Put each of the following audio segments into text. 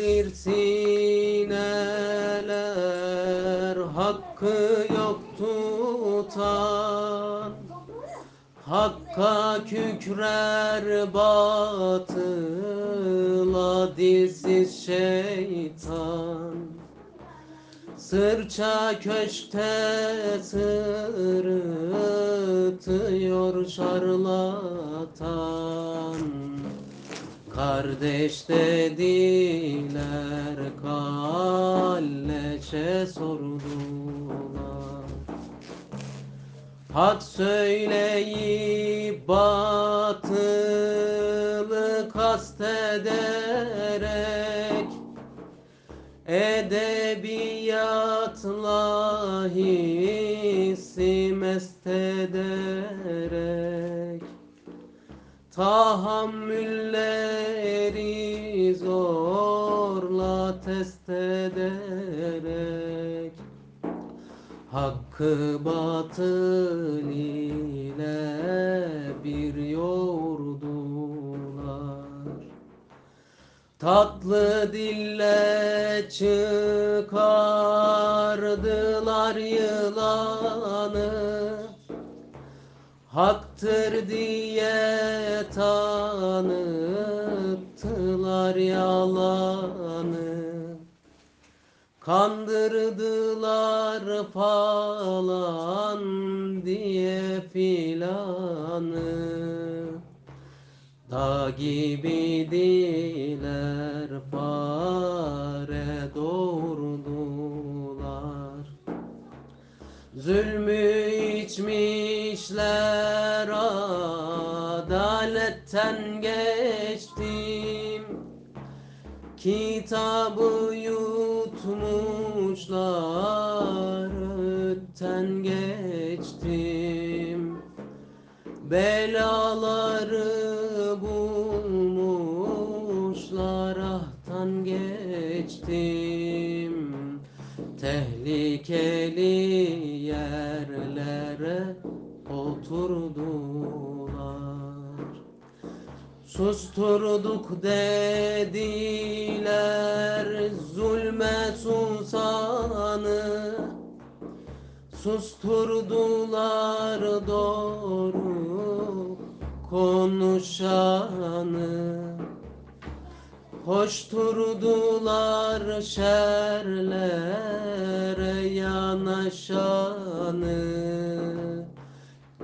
belirsin eller hakkı yok tutan. Hakka kükrer batıla dilsiz şeytan. Sırça köşkte sırıtıyor şarlatan Kardeş dediler kalleşe sordular. Hak söyleyip batılı kastederek Edebiyatla hissi mest ederek Tahammülleri zorla test ederek. Hakkı batıl ile bir yordular. Tatlı dille çıkardılar yılanı Haktır diye tanıttılar yalanı. Kandırdılar falan diye filanı. Dağ gibiydiler fare doğurdular. Zulmü içmişler adaletten geçtim. Kitabı yutmuşlar ötten geçtim. Belaları bulmuşlar ahtan geçtim. Tehlikeli yerlere oturdular. Susturduk dediler zulme sultanı Susturdular doğru konuşanı. Koşturdular şerlere yanaşanı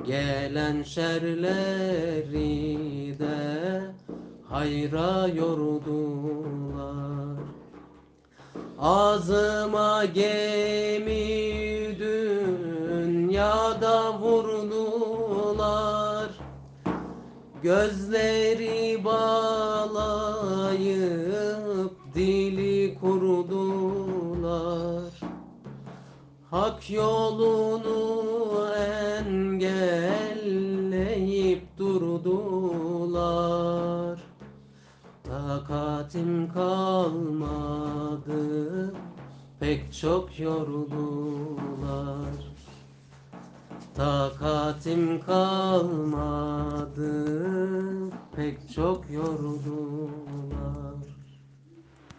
Gelen şerleri de hayra yordular. Ağzıma gemi dünyada vurdular. Gözleri bağlayıp dili kurdular. Hak yolunu durdular. Takatim kalmadı pek çok yordular. Takatim kalmadı pek çok yordular